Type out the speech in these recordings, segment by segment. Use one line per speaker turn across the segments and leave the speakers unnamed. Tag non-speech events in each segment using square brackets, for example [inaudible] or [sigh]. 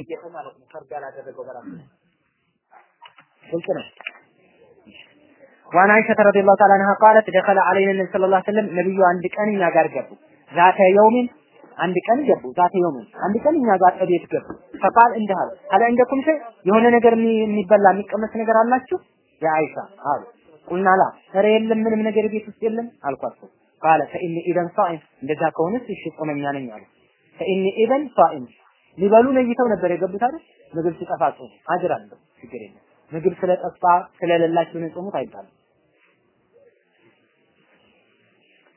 ጌታ ማለት ነው። ፈርድ ያላደረገው በራሱ ግልጽ ነው። وعن عائشة رضي الله تعالى عنها قالت دخل علينا النبي صلى الله عليه وسلم ነብዩ አንድ ቀን እኛ ጋር ገቡ። ذات يوم አንድ ቀን ገቡ። ذات يوم አንድ ቀን እኛ ጋር ቤት ገቡ። فقال እንዲህ አለ አለ عندكم شيء የሆነ ነገር የሚበላ የሚቀመስ ነገር አላችሁ? አይሻ አሉ قلنا لا ኧረ የለም ምንም ነገር ቤት ውስጥ የለም አልኳቸው። قال فإني إذا صائم እንደዛ ከሆነስ እሺ ጾመኛ ነኝ አሉ። ፈኢኒ ኢዘን ሳኢም ሊበሉ ነይተው ነበር የገቡት አይደል? ምግብ ሲጠፋ ጾሙ አጅር አለው ችግር የለም። ምግብ ስለጠፋ ስለሌላቸው ነው የጾሙት አይባልም።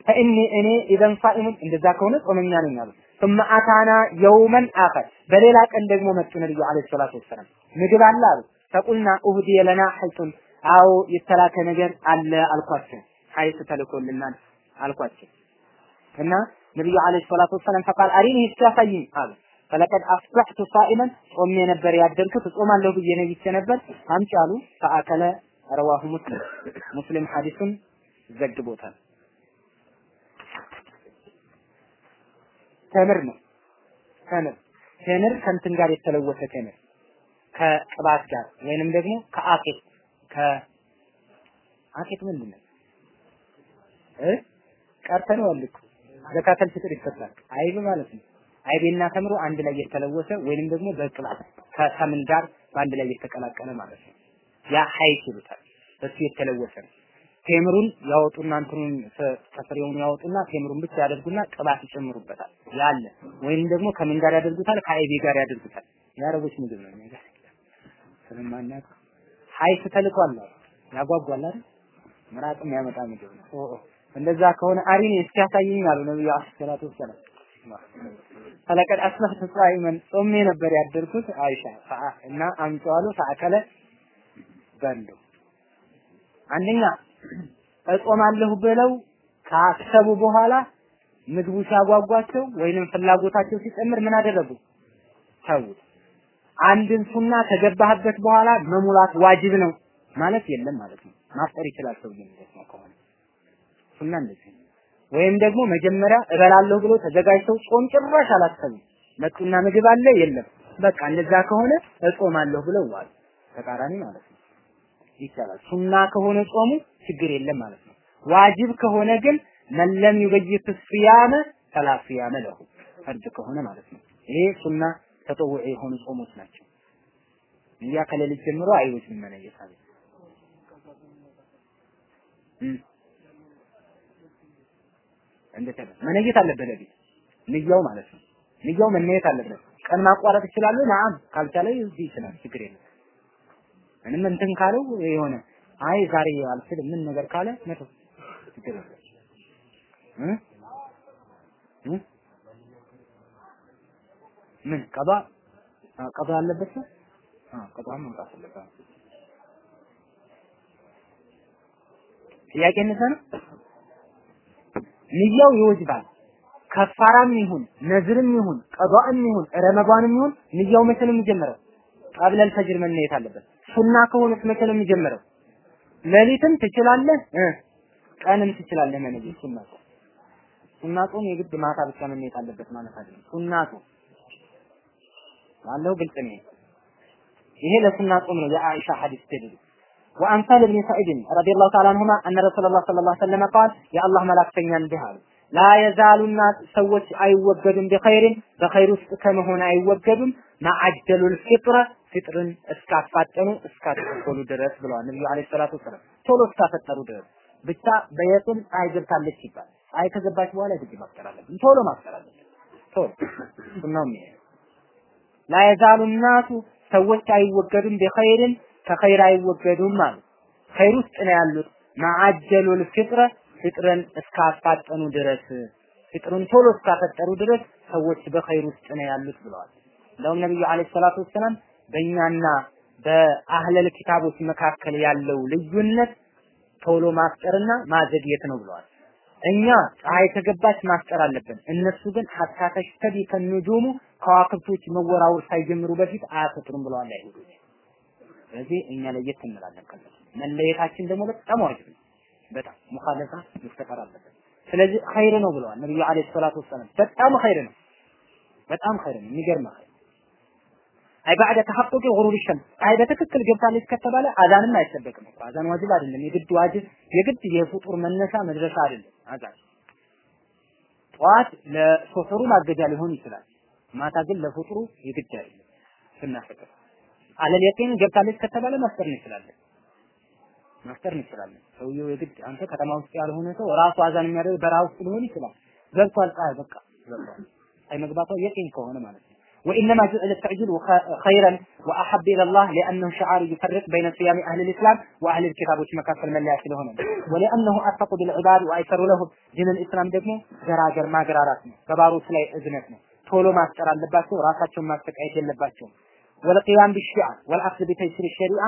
ፈኢኒ እኔ ኢዘን ሳኢሙን እንደዛ ከሆነ ጾመኛ ነኝ አሉ። ثم አታና የውመን አኸር በሌላ ቀን ደግሞ መጡ ነብዩ አለይሂ ሰላቱ ወሰላም ምግብ አለ አሉ። ፈቁልና ኡህዲየ ለና ሐይቱን አዎ የተላከ ነገር አለ አልኳቸው። ሐይት ተልኮልናል አልኳቸው እና ነብዩ አለይሂ ሰላቱ ወሰላም ፈቃል አሪኒ እስኪ ያሳይኝ አሉ። ፈለቀድ አስበሕቱ ሳኢመን ጾሜ ነበር ያደርኩት እጾማለሁ ብዬ ነግቼ ነበር አምጪ አሉ። ፈአከለ ረዋሁ ሙስሊም ሙስሊም ሐዲሱን ዘግቦታል። ተምር ነው. ተምር ተምር ከእንትን ጋር የተለወሰ ተምር ከቅባት ጋር ወይንም ደግሞ ከአኬት ከአኬት ምንድን ነው እ? ቀርተን ወልኩ ዘካተል ፍጥር ይሰጣል አይብ ማለት ነው አይቤና ተምሮ አንድ ላይ የተለወሰ ወይንም ደግሞ በቅባት ከተምን ጋር በአንድ ላይ የተቀላቀለ ማለት ነው። ያ ሀይት ይሉታል። እሱ የተለወሰ ነው። ቴምሩን ያወጡና እንትኑን ከፍሬውን ያወጡና ቴምሩን ብቻ ያደርጉና ቅባት ይጨምሩበታል። ያለ ወይም ደግሞ ከምን ጋር ያደርጉታል? ከአይቤ ጋር ያደርጉታል። የአረቦች ምግብ ነው። ነገር ስለማናውቅ ሀይት ተልቋል ያጓጓል አይደል? ምራቅም ያመጣ ምግብ ነው። እንደዛ ከሆነ አሪኔ እስኪያሳየኝ አሉ ነብዩ አለይሂ ወሰላም ፈለቀድ አስበህቱ ሷኢመን ጾሜ ነበር ያደርኩት አይሻ እና አምጪው አሉ ፈአከለ በሉ አንደኛ እጾማለሁ ብለው ካሰቡ በኋላ ምግቡ ሲያጓጓቸው ወይንም ፍላጎታቸው ሲጨምር ምን አደረጉ? ተዉት። አንድን ሱና ከገባህበት በኋላ መሙላት ዋጅብ ነው ማለት የለም ማለት ነው። ማፍጠር ይችላል ሰው ማለት ነው ከሆነ ሱና እንደዚህ ወይም ደግሞ መጀመሪያ እበላለሁ ብሎ ተዘጋጅተው ጾም ጭራሽ አላሰቡም። መጡና ምግብ አለ የለም። በቃ እንደዛ ከሆነ እጾማለሁ ብለው ዋሉ። ተቃራኒ ማለት ነው። ይቻላል። ሱና ከሆነ ጾሙ ችግር የለም ማለት ነው። ዋጅብ ከሆነ ግን መለም ዩበይት ሲያመ ፈላ ሲያመ ለሁ ፈርድ ከሆነ ማለት ነው። ይሄ ሱና ተጠውዕ የሆኑ ጾሞች ናቸው። ንያ ከሌሊት ጀምሮ አይወጅም መነየት አለ እንደተለ መነየት አለበት ለቤት ንያው ማለት ነው። ንያው መነየት አለበት። ቀን ማቋረጥ ይችላሉ። ናም ካልቻለ እዚህ ይችላል። ችግር የለም። ምንም እንትን ካለው የሆነ አይ ዛሬ አልችልም ምን ነገር ካለ መቶ ችግር የለም ምን ቀባ ቀባ አለበት ነው ቀባ መምጣት አለበት ጥያቄ ነው ንያው ይወጅባል። ከፋራም ይሁን ነዝርም ይሁን ቀዷም ይሁን ረመዷንም ይሁን ንያው መቼ ነው የሚጀምረው? ቀብለል ፈጅር መነየት አለበት። ሱና ከሆነስ መቼ ነው የሚጀምረው? ሌሊትም ትችላለህ? ቀንም ትችላለህ መነየት ሱና ሱና ጾም የግድ ማታ ብቻ መነየት አለበት ማለት አይደለም። ሱና ጾም ባለው ግልጽ ነው። ይሄ ለሱና ጾም ነው። የአኢሻ ሐዲስ ተደል وعن سهل بن سعيد رضي الله تعالى عنهما أن رسول الله صلى الله عليه وسلم قال يا الله ملاكተኛ እንዲህ አሉ ላ የዛሉ ናስ ሰዎች አይወገዱም ቢኸይርን በኸይር ውስጥ ከመሆን አይወገዱም ማዓጀሉል ፊጥረ ፊጥርን እስካፋጠኑ እስካተኮሉ ድረስ ብለዋል ነብዩ አለይሂ ሰላቱ ወሰላም። ቶሎ እስካፈጠሩ ድረስ። ብቻ በየቱም ፀሐይ ገብታለች ይባል ፀሐይ ከገባች በኋላ ግድ ማፍጠር አለብን። ቶሎ ማፍጠር አለብን። ቶሎ። ሱናው ላ የዛሉ ናሱ ሰዎች አይወገዱም ቢኸይርን። ከኸይር አይወገዱም ማለት ኸይር ውስጥ ነው ያሉት ማዕጀሉል ፊጥረ ፍጥርን እስካፋጠኑ ድረስ ፍጥሩን ቶሎ እስካፈጠሩ ድረስ ሰዎች በኸይር ውስጥ ነው ያሉት ብለዋል። እንደውም ነብዩ አለይሂ ሰላቱ ወሰላም በእኛና በአህለል ኪታቦች መካከል ያለው ልዩነት ቶሎ ማፍጠርና ማዘግየት ነው ብለዋል። እኛ ፀሐይ ከገባች ማፍጠር አለብን። እነሱ ግን ሐታ ተሽተቢ ከንጁሙ ከዋክብቶች መወራወር ሳይጀምሩ በፊት አያፈጥሩም ብለዋል አይሁዶች። ስለዚህ እኛ ለየት እንላለን ከነሱ። መለየታችን ደግሞ በጣም ዋጅብ ነው። በጣም ሙኻለፋ መስተቀር አለበት። ስለዚህ ኸይር ነው ብለዋል ነብዩ አለይሂ ሰላቱ ወሰላም። በጣም ኸይር ነው፣ በጣም ኸይር ነው። የሚገርም ኸይር አይ ባዕደ ተሐቁቂ ጉሩብ ሸምስ ፀሐይ በትክክል ገብታለች ከተባለ አዛንም አይጠበቅም አዛን ዋጅብ አይደለም። የግድ ዋጅብ የግድ የፍጡር መነሻ መድረሻ አይደለም አዛን። ጠዋት ለሶፍሩ ማገጃ ሊሆን ይችላል። ማታ ግን ለፍጡሩ የግድ አይደለም። ስናፈቅር አለል የቂን ገብታለች ከተባለ መፍጠር እንችላለን መፍጠር እንችላለን። ሰውየው የግድ አንተ ከተማ ውስጥ ያልሆነ ሰው ራሱ አዛን የሚያደርግ በረሃ ውስጥ ሊሆን ይችላል። ገብቷል ፀሐይ በቃ ገብቷል። ፀሐይ መግባቷ የቂን ከሆነ ማለት ነው። وإنما جعل التعجيل خيرا وأحب إلى الله لأنه شعار يفرق بين صيام أهل الإسلام وأهل الكتاب ومكافل من لا هنا ولأنه أرفق بالعباد وأيسر لهم دين الإسلام ደግሞ ገራገር ማገራራት ነው። በባሮች ላይ እዝነት ነው። ቶሎ ማስቀር አለባቸው። ራሳቸውን ማስተቃየት የለባቸውም። ወልቂያም ቢሽዓ ወልአክል ቢተይሲር ሸሪዓ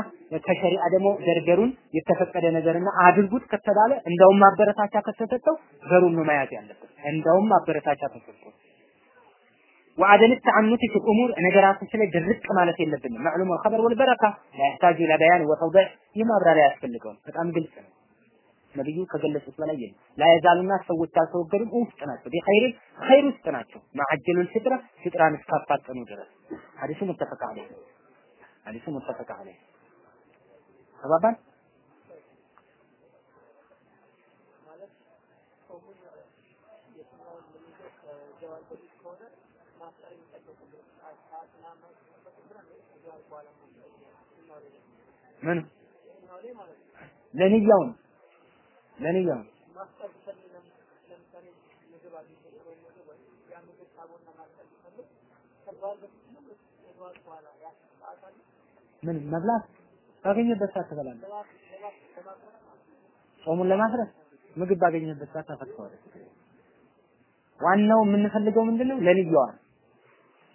ከሸሪዓ ደግሞ ደርደሩን የተፈቀደ ነገርና አድርጉት ከተባለ እንደውም ማበረታቻ ከተሰጠው ዘሩን ነው መያዝ ያለበት። እንደውም ማበረታቻ ተሰጥቶ وعدم التعنت في الامور ነገራቶች ላይ ድርቅ ማለት የለብንም معلوم الخبر والبركه لا يحتاج الى بيان وتوضيح የማብራሪያ ያስፈልገው በጣም ግልጽ ነው ነብዩ ከገለጹት በላይ የለም። ላ የዛሉና ሰዎች አልተወገዱም ውስጥ ናቸው። ቢኸይር ኸይር ውስጥ ናቸው። ማዕጀሉል ፍጥረ ፍጥራን እስካፋጠኑ ድረስ። ሐዲሱ ሙተፈቅ ዐለይህ። ሐዲሱ ሙተፈቅ ዐለይህ። ተባባል ምን? ለንያው ነው ለንያው ነው ምን መብላት ባገኘበት ሰዓት ትበላለህ። ጾሙን ለማፍረስ ምግብ ባገኘበት ሰዓት ታፈርሰዋለህ። ዋናው የምንፈልገው ምንድነው? ለንያዋ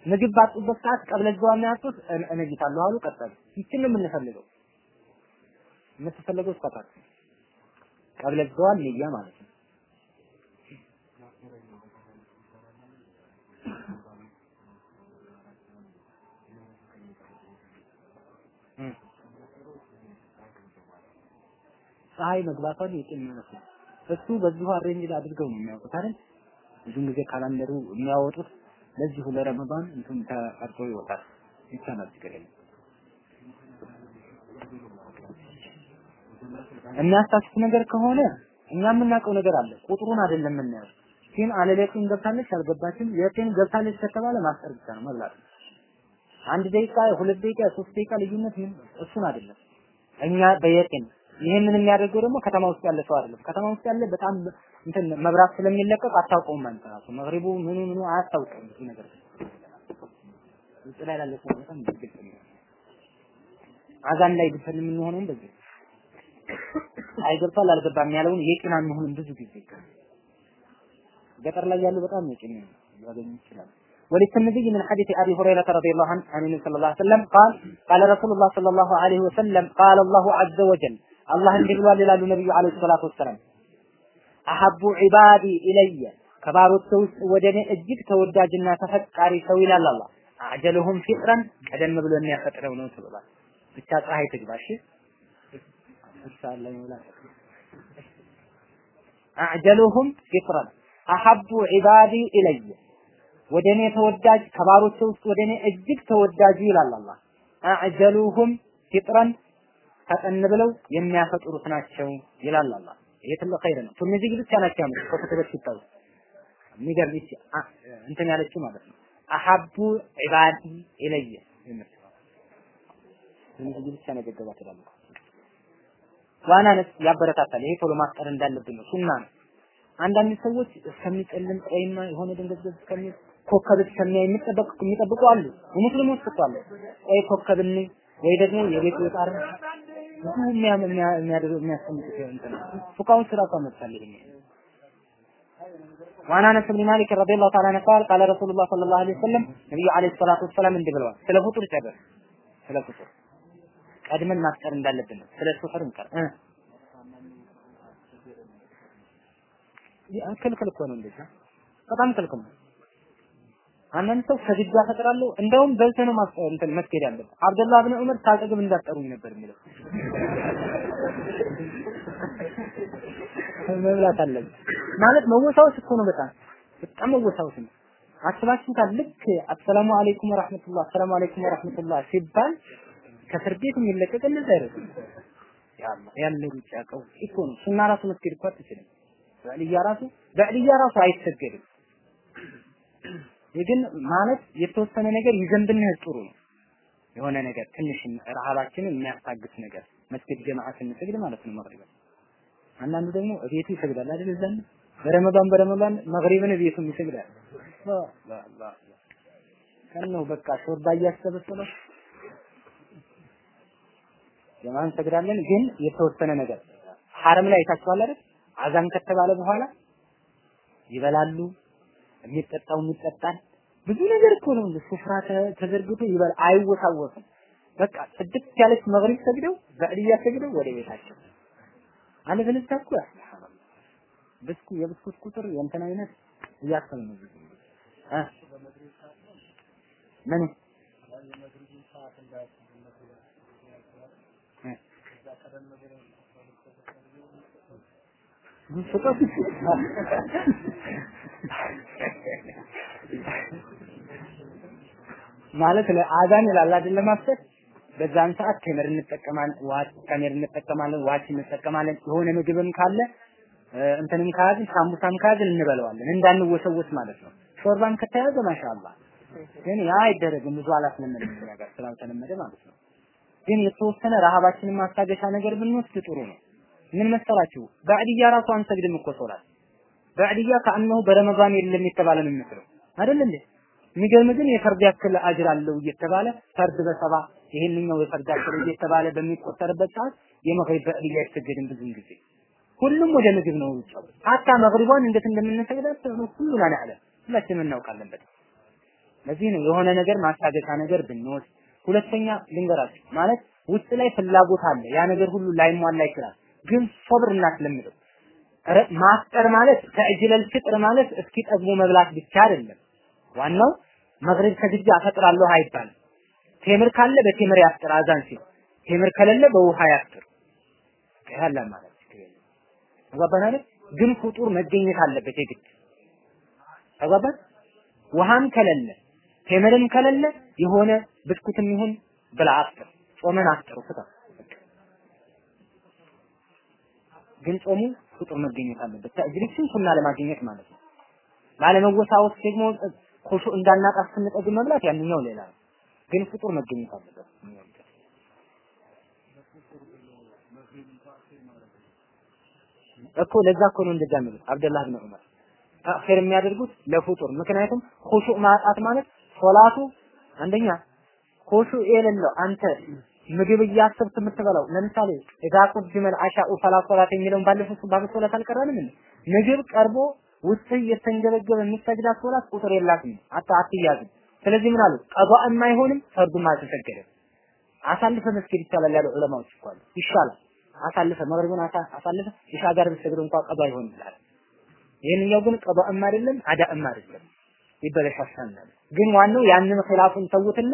ምግብ ባጡበት ሰዓት ቀብለ ዘዋና ያጡት እነይታለሁ አሉ ቀጠሉ። ይችን ነው የምንፈልገው። የምትፈልገው እስካታት ቀብለ ዘዋል ንያ ማለት ነው። ፀሐይ መግባቷን ማለት ነው። እሱ በዚሁ አሬንጅ አድርገው ነው የሚያውቁት አይደል? ብዙን ጊዜ ካላንደሩ የሚያወጡት ለዚሁ ለረመዳን እንትን ተቀርጾ ይወጣል። ይቻላል ችግር የለም። የሚያሳስት ነገር ከሆነ እኛ የምናውቀው ነገር አለ። ቁጥሩን አይደለም የምናየው። ግን አለለቂን ገብታለች አልገባችም፣ የቂን ገብታለች ከተባለ ማስጠር ብቻ ነው መብላት። አንድ ደቂቃ፣ ሁለት ደቂቃ፣ ሶስት ደቂቃ ልዩነት እሱን አይደለም እኛ በየቂን ይህንን የሚያደርገው ደግሞ ከተማ ውስጥ ያለ ሰው አይደለም። ከተማ ውስጥ ያለ በጣም እንትን መብራት ስለሚለቀቅ አታውቀውም አንተ ራሱ መግሪቡ ምኑ ምኑ አያስታውቅም ብዙ ነገር ውጭ ላይ ላለ ሰው በጣም ግልጽ ነው። አዛን ላይ ብትን የምንሆነውም በዚህ አይገብቷል አልገባም ያለውን የቂና የሚሆንም ብዙ ጊዜ ገጠር ላይ ያሉ በጣም የቂና ያገኙ ይችላል። وللترمذي من حديث ابي هريره رضي الله عنه عن النبي صلى الله عليه وسلم قال قال رسول الله صلى الله عليه وسلم قال الله عز وجل الله እንዲህ ብሏል ይላሉ ነብዩ አለይሂ ሰላቱ ወሰላም አሐቡ ዒባዲ ኢለየ ከባሮቼ ውስጥ ወደ እኔ እጅግ ተወዳጅና ተፈቃሪ ሰው ይላል አላህ አጀለሁም ፊጥረን ቀደም ብሎ የሚያፈጥረው ነው ተብሏል ብቻ ፀሐይ ትግባ እሺ ኢንሻአላ ይውላል አዕጀሉሁም ፊጥረን አሐቡ ዒባዲ ኢለየ ወደ እኔ ተወዳጅ ከባሮቼ ውስጥ ወደ እኔ እጅግ ተወዳጁ ይላል አላህ أعجلهم فطرا ፈጠን ብለው የሚያፈጥሩት ናቸው ይላል አላህ። ይሄ ትልቅ ኸይር ነው። ቱርሚዚ ብቻ ናቸው ከኩቱበት ሲታዩ የሚገርም እንትን ያለችው ማለት ነው። أحب عبادي إلي የምትለው ቱርሚዚ ብቻ ነው የገባት ይላል። ዋናነት ያበረታታል። ይሄ ቶሎ ማስቀር እንዳለብን ነው። ሱና ነው። አንዳንድ ሰዎች እስከሚጨልም ቆይና የሆነ ደንገዝገዝ እስከሚ ኮከብ እስከሚያይ የሚጠበቅ የሚጠብቁ አሉ። ሙስሊሞች እኮ አሉ። ቆይ ኮከብ እንይ ወይ ደግሞ የቤት ወጣር ብዙ የሚያደርግ የሚያስቀምጡት እንትን ፉቃዎች ስራ ካመጣል ይሄ وعن انس بن مالك رضي الله تعالى عنه قال قال رسول الله صلى الله عليه وسلم ነብዩ አለይሂ ሰላቱ ወሰላም እንዲህ ብለዋል። ስለ ፍጡር ጨበር ስለ ፍጡር ቀድመን ማስቀር እንዳለብን ነው። ስለ ሱፈር እንቀር እ ክልክል እኮ ነው እንደዛ በጣም ክልክል ነው። አንዳንድ ሰው ከግጃ ፈጥራለሁ እንደውም በልተ ነው እንትን መስገድ ያለበት። አብደላህ ብን ዑመር ታጠግብ እንዳጠሩኝ ነበር የሚለው [laughs] መብላት አለብን ማለት መወሳወስ እኮ ነው። በጣም በጣም መወሳወስ ነው። አስባችሁታል? ልክ አሰላሙ አለይኩም ወራህመቱላህ አሰላሙ አለይኩም ወራህመቱላህ ሲባል ከእስር ቤት የሚለቀቅ እንደዛ አይደለም። ያለ ሩጫ ቀው እኮ ነው። ሱና ራሱ መስጊድ እኮ አትችልም። በዕልያ ራሱ በዕልያ ራሱ አይሰገድም። ግን ማለት የተወሰነ ነገር ይዘን ብንሄድ ጥሩ ነው። የሆነ ነገር ትንሽ ረሃባችንን የሚያስታግስ ነገር መስጊድ ጀማዓ ስንሰግድ ማለት ነው መግሪብ አንዳንዱ ደግሞ ቤቱ ይሰግዳል አይደል እዛን በረመዳን በረመዳን መግሪብን ቤቱ ይሰግዳል ከነው በቃ ሾርባ እያሰበሰበ ጀማዓ እንሰግዳለን ግን የተወሰነ ነገር ሐረም ላይ ታችኋል አይደል? አዛን ከተባለ በኋላ ይበላሉ የሚጠጣው ይጠጣል ብዙ ነገር እኮ ነው ስፍራ ተዘርግቶ ይበል አይወሳወስም። በቃ ጽድት ያለች መግሪብ ሰግደው በዕልያ ሰግደው ወደ ቤታቸው። አለበለዚያ እኮ ሱብሃንአላህ ብስኩ የብስኩት ቁጥር የእንትን አይነት እያሰብ ነው ምን ማለት ለአዛን ይላል አይደል? ማፍሰት በዛን ሰዓት ቴምር እንጠቀማለን ዋት ቴምር እንጠቀማለን ዋት እንጠቀማለን። የሆነ ምግብም ካለ እንትንም ካያዝን ሳምቡሳም ካያዝን እንበለዋለን። እንዳንወሰወስ ማለት ነው። ሾርባም ከተያዘ ማሻአላህ ግን ያ አይደረግም። ብዙ አላስለመደም። ነገር ስላልተለመደ ማለት ነው ግን የተወሰነ ረሃባችንን ማስታገሻ ነገር ብንወስድ ጥሩ ነው። ምን መሰላችሁ? በዕድያ ራሱ አንሰግድም እኮ ሶላት። በዕድያ ከአነሁ በረመዳን የለም የተባለ ነው የሚመስለው አይደል እንዴ? የሚገርም ግን የፈርድ ያክል አጅር አለው እየተባለ ፈርድ በሰባ ይሄንኛው የፈርድ ያክል እየተባለ በሚቆጠርበት ሰዓት የመግሪብ በዕድያ አይሰገድም ብዙን ጊዜ። ሁሉም ወደ ምግብ ነው ውጫው ሀታ መግሪቧን እንዴት እንደምንሰግዳት ሁሉ ናለ ሁላችንም እናውቃለን በጣም። ለዚህ ነው የሆነ ነገር ማስታገሻ ነገር ብንወስድ ሁለተኛ ልንገራችሁ። ማለት ውስጥ ላይ ፍላጎት አለ። ያ ነገር ሁሉ ላይሟላ ይችላል። ግን ሶብር እናስለምደው። ማፍጠር ማለት ተእጅለል ፍጥር ማለት እስኪ ጠግቦ መብላት ብቻ አይደለም። ዋናው መግሪብ ከግጃ አፈጥራለሁ አይባልም። ቴምር ካለ በቴምር ያፍጥር አዛን ሲል። ቴምር ከሌለ በውሃ ያፍጥር ያላ ማለት ተግባባን ግን ፍጡር መገኘት አለበት የግድ። ተግባባን? ውሃም ከሌለ ቴምርም ከሌለ የሆነ ብስኩትም ይሁን ብላ አፍጥር ጾመን አፍጥሩ ፍታ ግን ጾሙ ፍጡር መገኘት አለበት። ተእጅሪክን ሱና ለማግኘት ማለት ነው። ላለመወሳወስ ደግሞ ኹሹ እንዳናጣ ስንጠግብ መብላት ያንኛው ሌላ ነው። ግን ፍጡር መገኘት አለበት። እኮ ለዛ እኮ ነው እንደዛ የሚሉት አብደላህ ብን ዑመር። ተአኺር የሚያደርጉት ለፍጡር ምክንያቱም ኹሹ ማጣት ማለት ሶላቱ አንደኛ ኹሹ የሌለው አንተ ምግብ እያሰብክ የምትበላው ለምሳሌ እዛ ቁድመል አሻኡ ፈላ የሚለውን ባለፈው ባብ ሶላት አልቀራንም እንዴ? ምግብ ቀርቦ ውስጥ እየተንገበገበ የሚሰግዳት ሶላት ቁጥር የላትም። አታ አትያዝም። ስለዚህ ምን አሉ? ቀዷእም አይሆንም ፈርዱም አልተሰገደም። አሳልፈ መስጊድ ይቻላል ያሉ ዑለማዎች እኮ አሉ። ይሻላል። አሳልፈ መግሪቡን አሳልፈ ኢሻ ጋር ብትሰግድ እንኳን ቀዷ አይሆንም ይላል። ይሄንኛው ግን ቀዷእም አይደለም አዳእም አይደለም። ይበለሻሻል። ግን ዋናው ያንን ኺላፉን ተውትና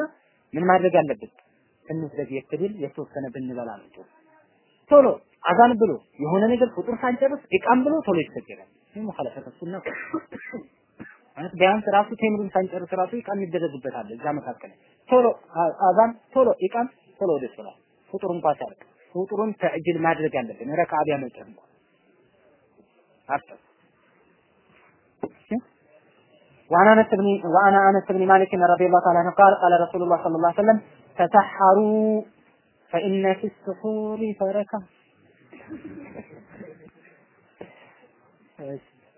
ምን ማድረግ አለበት ትንሽ ዘግየት ቢል የተወሰነ ብንበላ ነው ቶሎ አዛን ብሎ የሆነ ነገር ፍጡር ሳንጨርስ ኢቃም ብሎ ቶሎ ይሰገዳል። ይህ ሙኻለፈተ ሱና ማለት ቢያንስ ራሱ ቴምሩን ሳንጨርስ ራሱ ኢቃም ይደረግበታል እዛ መካከል። ቶሎ አዛን ቶሎ ኢቃም ቶሎ ወደ ሶላት ፍጡር እንኳን ሲያልቅ ፍጡሩን ተዕጅል ማድረግ አለብን። ረካ ቢያመልጠን እንኳን። አፍጠር وعن انس بن وعن انس بن مالك رضي الله تعالى عنه قال قال رسول الله صلى الله عليه وسلم تسحروا فإن في السحور بركة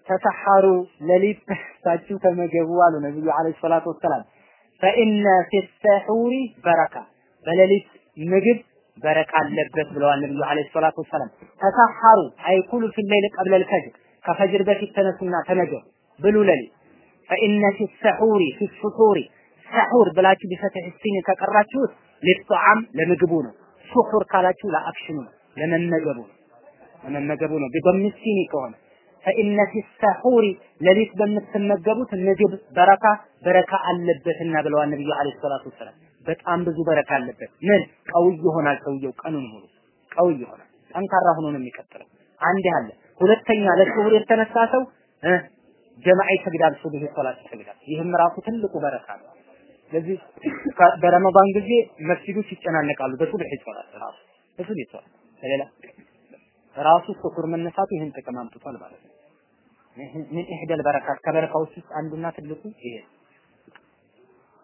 ተሰሐሩ ሌሊት ተነስታችሁ ተመገቡ አሉ ነብዩ አለይሂ ሰላቱ ወሰላም ፈኢነ ፊ ሰሑሪ በረካ በሌሊት ምግብ በረካ አለበት ብለዋል ነብዩ አለይሂ ሰላቱ ወሰላም ተሰሐሩ አይኩሉ ፊ ሌይል ቀብለ ልፈጅር ከፈጅር በፊት ተነሱና ተመገቡ ብሉ ሌሊት فإن في السحور في السحور ሰሑር ብላችሁ بفتح السين ከቀራችሁት للطعام ለምግቡ ነው ሱሑር ካላችሁ ለ action ኑ ነው ለመመገቡ ነው ለመመገቡ ነው ቢበምሲኒ ከሆነ ፈኢነ ፊ ሰሑሪ ሌሊት በምትመገቡት ምግብ በረካ በረካ አለበትና ብለዋል ነብዩ አለይሂ ሰላቱ ወሰላም በጣም ብዙ በረካ አለበት ምን؟ ቀውይ ይሆናል ሰውየው ቀኑን ሙሉ። ቀውይ ይሆናል ጠንካራ ሆኖ ነው የሚቀጥለው። አንድ አለ ሁለተኛ ለሱሁር የተነሳ ሰው ጀማዓ ይሰግዳል፣ ሱብህ ሶላት ይሰግዳል። ይህም ራሱ ትልቁ በረካ ነው። ስለዚህ በረመዳን ጊዜ መስጊዶች ይጨናነቃሉ በሱብህ ሶላት ራሱ በሱብህ ሶላት ሌላ ራሱ ሱሁር መነሳቱ ይህን ጥቅም አምጥቷል ማለት ነው። من إحدى البركات ከበረካዎች ውስጥ አንዱና ትልቁ ይሄ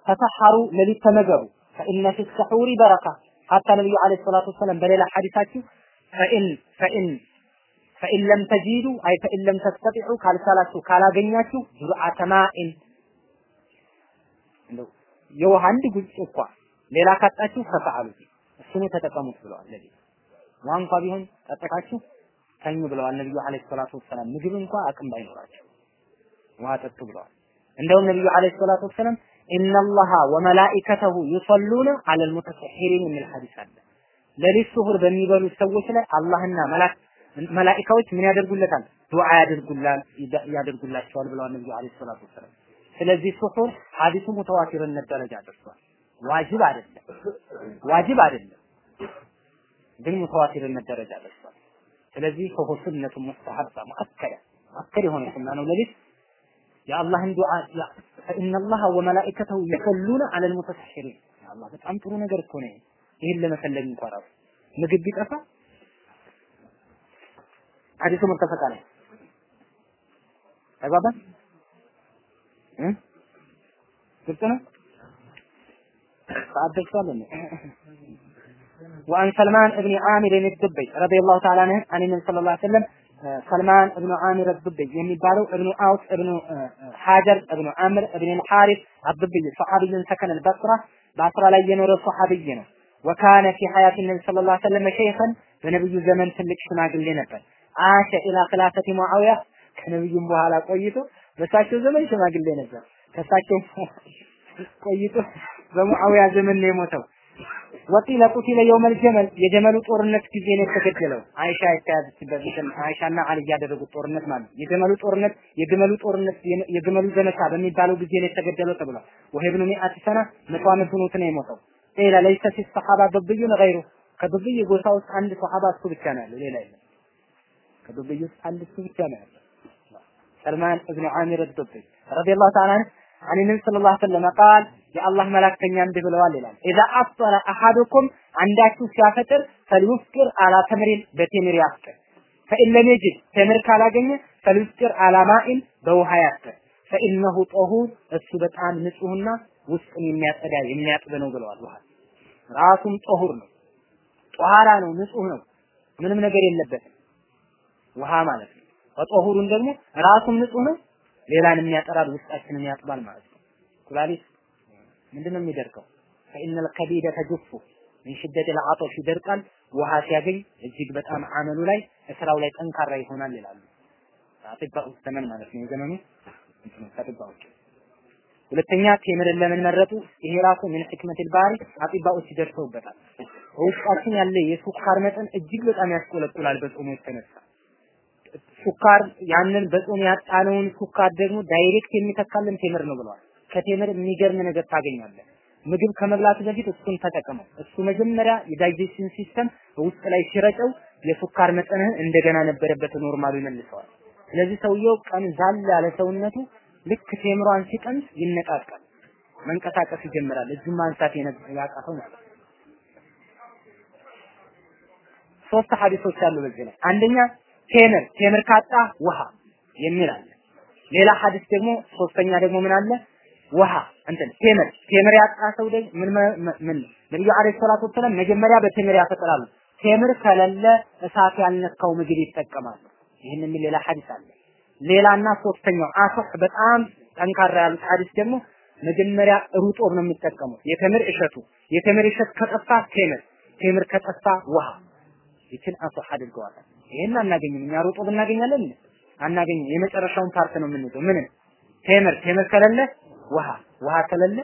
تسحروا ሌሊት ተመገቡ فإن في السحور بركة حتى ነቢዩ عليه الصلاة والسلام በሌላ ሐዲሳችሁ فإن فإن فإن لم تجدوا أي فإن لم تستطيعوا ካልቻላችሁ ካላገኛችሁ جرعة ماء እንደው የውሃ አንድ ጉጭ እንኳ ሌላ ካጣችሁ ፈፈአሉ እሱኑ ተጠቀሙት ብለዋል። ለዚህ ውሃ እንኳ ቢሆን ጠጥታችሁ ተኙ ብለዋል ነብዩ አለይሂ ሰላቱ ወሰላም። ምግብ እንኳ አቅም ባይኖራቸው ውሃ ጠጡ ብለዋል። እንደውም ነብዩ አለይሂ ሰላቱ ወሰላም ኢነላሃ ወመላኢከተሁ ዩሰሉነ ዐለል ሙተሰሒሪን የሚል ሐዲስ አለ። ሌሊት ስሁር በሚበሉ ሰዎች ላይ አላህና መላክ መላኢካዎች ምን ያደርጉለታል? ዱዓ ያደርጉላል ያደርጉላቸዋል ብለዋል ነብዩ አለይሂ ሰላቱ ወሰላም። ስለዚህ ስሁር ሐዲሱ ሙተዋቲርነት ደረጃ ደርሷል። ዋጅብ አይደለም፣ ዋጅብ አይደለም፣ ግን ሙተዋቲርነት ደረጃ ደርሷል። ስለዚህ ፈሁ ሱነቱ ሙስተሐባ ሙአከደ ሙአከድ የሆነ ሱና ነው። ሌሊት የአላህን ዱዓ ኢነላህ ወመላኢከተሁ ይሰሉነ ሙተሰሒሪን አላህ በጣም ጥሩ ነገር እኮ ነው። ይህን ለመፈለግ እንኳን ራሱ ምግብ ቢጠፋ ሐዲሱ ሙተፈቅ አለህ ተግባባን እ ግልጽ ነው ሰዓት ደርሷል وعن سلمان بن عامر الدبي رضي الله تعالى عنه عن النبي صلى الله عليه وسلم ሰልማን እብኑ አሚር አብዱብይ የሚባለው እብኑ አውስ እብኑ ሀጀር እብኑ አምር እብኑ ልሐሪስ አብዱብይ ሰሐቢዩን ሰከነ በስራ በአስራ ላይ የኖረ ሰሐቢይ ነው። ወካነ ፊ ሐያት ነቢ ሰለላሁ ዐለይሂ ወሰለም ሸይኸን በነብዩ ዘመን ትልቅ ሽማግሌ ነበር። አሸ ኢላ ኺላፈቲ ሙአዊያ ከነብዩም በኋላ ቆይቶ በእሳቸው ዘመን ሽማግሌ ነበር። ከእሳቸው ቆይቶ በሙአዊያ ዘመን ነው የሞተው። ወቂለ ቁቲለ የውመል ጀመል የጀመሉ ጦርነት ጊዜ ነው የተገደለው። አይሻ የተያዘችበት አይሻና አሊ ያደረጉት ጦርነት ማለት የጀመሉ ጦርነት የግመሉ ጦርነት የግመሉ ዘመቻ በሚባለው ጊዜ ነው የተገደለው ተብሏል። ወህብኑ ሚአት ሰና መቶ ዓመት ሆኖት ነው የሞተው። ሌላ ለይሰ ፊ ሰሐባ ዱብዩን ገይሩ ከዱብይ ጎሳ ውስጥ አንድ ሰሐባ እሱ ብቻ ነው ያለው፣ ሌላ የለም። ከዱብይ ውስጥ አንድ ብቻ ነው ያለው። ሰልማን እብኑ ዓሚር ዱብይ ረዲየላሁ ተዓላ አን ነቢ ሰለላሁ ዐለይሂ ወሰለም ቃል የአላህ መላእክተኛ እንዲህ ብለዋል ይላል። ኢዛ አፍጠረ አሐዱኩም አንዳችሁ ሲያፈጥር ፈልዩፍጥር አላ ተምሪን በቴምር ያፍጥር። ፈኢን ለም የጅድ ተምር ካላገኘ ፈልዩፍጥር አላ ማኢን በውሃ ያፍጥር። ፈኢነሁ ጦሁር እሱ በጣም ንጹህና ውስጥን የሚያጸዳ የሚያጥብ ነው ብለዋል። ውሃ ራሱም ጦሁር ነው፣ ጧሃራ ነው፣ ንጹህ ነው፣ ምንም ነገር የለበትም ውሃ ማለት ነው። ጦሁሩን ደግሞ ራሱም ንጹህ ነው፣ ሌላንም ያጠራል፣ ውስጣችንን ያጥባል ማለት ነው። ኩላሊት ምንድን ነው የሚደርቀው? ፈኢነል ከቢደ ተጁፉ ምን ሽደት ለአጦሽ ይደርቃል። ውሃ ሲያገኝ እጅግ በጣም አመሉ ላይ ስራው ላይ ጠንካራ ይሆናል ይላሉ። أطباء الزمن ማለት ነው የዘመኑ አጥባዎች ሁለተኛ ቴምርን ለምን መረጡ? ይሄ ራሱ ምን ህክመት ባሪ አጥባዎች ይደርሰውበታል። በውስጣችን ያለ የሱካር መጠን እጅግ በጣም ያስቆለቁላል በጾሙ የተነሳ ሱካር ያንን በጾም ያጣነውን ሱካር ደግሞ direct የሚተካልን ቴምር ነው ብለዋል። ከቴምር የሚገርም ነገር ታገኛለህ። ምግብ ከመብላት በፊት እሱን ተጠቀመው። እሱ መጀመሪያ የ digestion system በውስጥ ላይ ሲረጨው የሱካር መጠንህን እንደገና ነበረበት normal ኡ ይመልሰዋል። ስለዚህ ሰውየው ቀን ዛል ያለ ሰውነቱ ልክ ቴምሯን ሲቀምስ ይነቃቃል፣ መንቀሳቀስ ይጀምራል። እጁን ማንሳት ያቃተው ማለት ሶስት ሐዲሶች አሉ በዚህ ላይ አንደኛ ቴምር ቴምር ካጣ ውሃ የሚል አለ። ሌላ ሐዲስ ደግሞ ሶስተኛ ደግሞ ምን አለ? ውሃ እንትን ቴምር ቴምር ያጣ ሰው ደግሞ ምን ምን ነብዩ አለይሂ ሰላቱ ወሰለም መጀመሪያ በቴምር ያፈጥራሉ። ቴምር ከሌለ እሳት ያልነካው ምግብ ይጠቀማሉ። ይህን የሚል ሌላ ሐዲስ አለ። ሌላና ሶስተኛው አሶህ በጣም ጠንካራ ያሉት ሐዲስ ደግሞ መጀመሪያ ሩጦብ ነው የሚጠቀሙት። የቴምር እሸቱ የቴምር እሸት ከጠፋ ቴምር ቴምር ከጠፋ ውሃ ይችን አሶህ አድርገዋል። ይሄን አናገኝም እኛ ሩጦብ እናገኛለን አናገኝም። የመጨረሻውን ፓርት ነው የምንይዘው። ምንም ቴምር ቴምር ከሌለ ውሃ ውሃ ከሌለ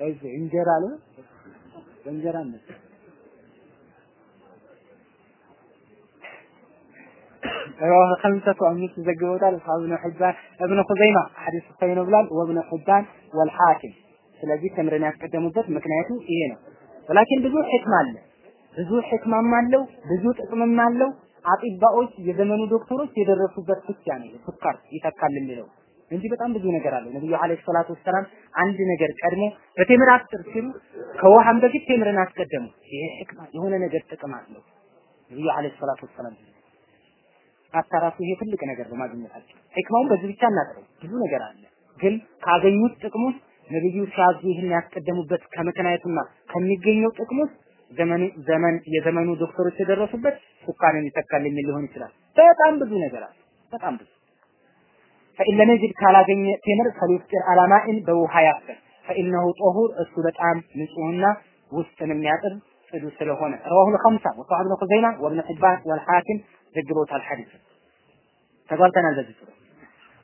እዚህ እንጀራ አለ እንጀራ ነው رواه خمسة أمس زجوتا أصحاب ابن حبان ابن خزيمة حديث صحيح بلال وابن حبان والحاكم ስለዚህ ተምረን ያስቀደሙበት ምክንያቱ ይሄ ነው። ወላኪን ብዙ ሕክማ አለ። ብዙ ሕክማም አለው፣ ብዙ ጥቅምም አለው። አጢባዎች የዘመኑ ዶክተሮች የደረሱበት ብቻ ነው ስኳር ይተካል የሚለው እንጂ በጣም ብዙ ነገር አለው። ነብዩ አለይሂ ሰላቱ ወሰላም አንድ ነገር ቀድሞ በቴምር አስር ሲሉ ከውሃም በፊት ቴምርን አስቀደሙ። ይሄ ሕክማ የሆነ ነገር ጥቅም አለው። ነብዩ አለይሂ ሰላቱ ወሰላም አታራሱ ይሄ ትልቅ ነገር ነው ማግኘታቸው። ሕክማውን በዚህ ብቻ እናጥረው ብዙ ነገር አለ። ግን ካገኙት ጥቅም ውስጥ ነብዩ ሲያዙ ይህን ያስቀደሙበት ከምክንያቱና ከሚገኘው ጥቅም ውስጥ ዘመን ዘመን የዘመኑ ዶክተሮች የደረሱበት ሱካርን ይተካል የሚል ሊሆን ይችላል። በጣም ብዙ ነገር አለ። በጣም ብዙ። ፈኢን ካላገኘ ቴምር ፈሊፍጢር አላማኢን በውሃ ያፍጥር ፈኢነሁ ጦሁር እሱ በጣም ንጹህና ውስጥን የሚያጥር ጽዱ ስለሆነ። ረዋሁ ልኸምሳ ወሰሐ ብን ኹዘይማ ወብን ሒባን ወልሐኪም ዘግበውታል ሐዲስ ተጓልተናል በዚህ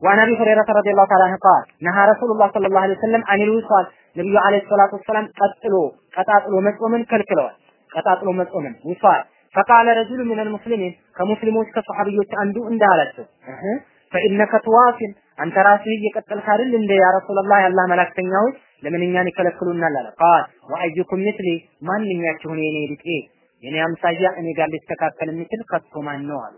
وعن ابي هريره رضي الله تعالى عنه قال نهى رسول الله صلى الله عليه وسلم عن الوصال ነብዩ አለይሂ ሰላቱ ወሰላም ቀጥሎ ቀጣጥሎ መጾምን ከልክለዋል። ቀጣጥሎ መጾምን ውሷል ፈቃለ ረጁሉ ሚነል ሙስሊሚን ከሙስሊሞች ከሰሐቢዎች አንዱ እንዲህ አላቸው እህ ፈኢነከ ትዋሲል አንተ ራስህ እየቀጠልክ አይደል እንደ ያ ረሱላህ የአላህ መላክተኛ ሆይ ለምን እኛን ይከለክሉናል አለ ቃል ወአዩኩም ምስሊ ማንኛችሁን የኔ ቢጤ የኔ አምሳያ እኔ ጋር ሊስተካከል የሚችል ከቶ ማን ነው አሉ